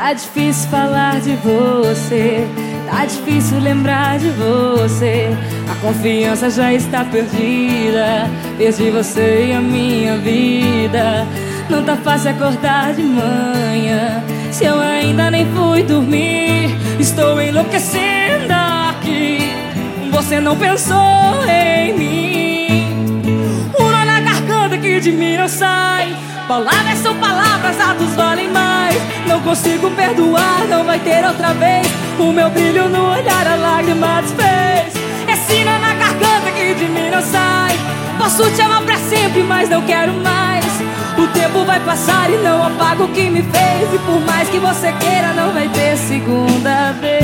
Tá difícil falar de você, tá difícil lembrar de você. A confiança já está perdida, perdi você e a minha vida. Não tá fácil acordar de manhã, se eu ainda nem fui dormir. Estou enlouquecendo aqui, você não pensou Palavras são palavras, atos valem mais. Não consigo perdoar, não vai ter outra vez. O meu brilho no olhar, a lágrima desfez. É sina na garganta que de mim não sai. Posso te amar pra sempre, mas não quero mais. O tempo vai passar e não apago o que me fez. E por mais que você queira, não vai ter segunda vez.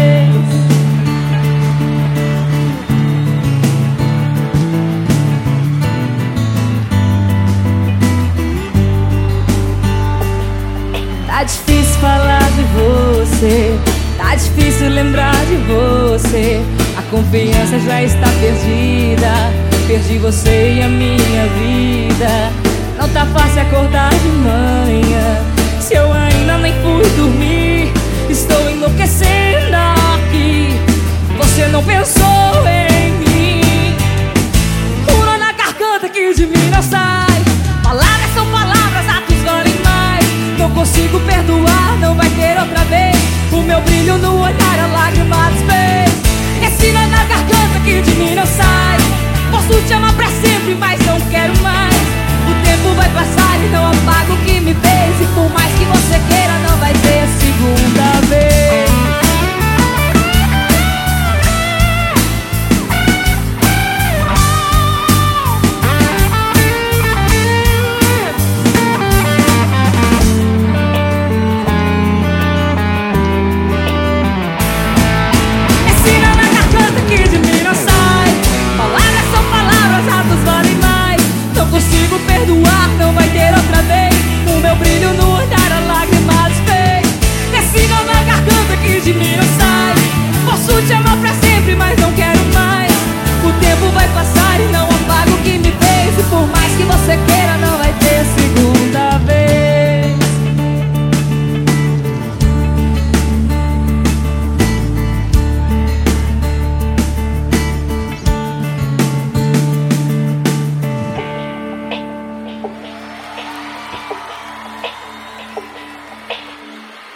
Difícil falar de você, tá difícil lembrar de você. A confiança já está perdida, perdi você e a minha vida. Não tá fácil acordar de manhã, se eu ainda nem fui dormir. Estou enlouquecendo aqui, você não pensou em mim. Pula na garganta que de mim não sai. Outra vez. O meu brilho no olhar, a lágrima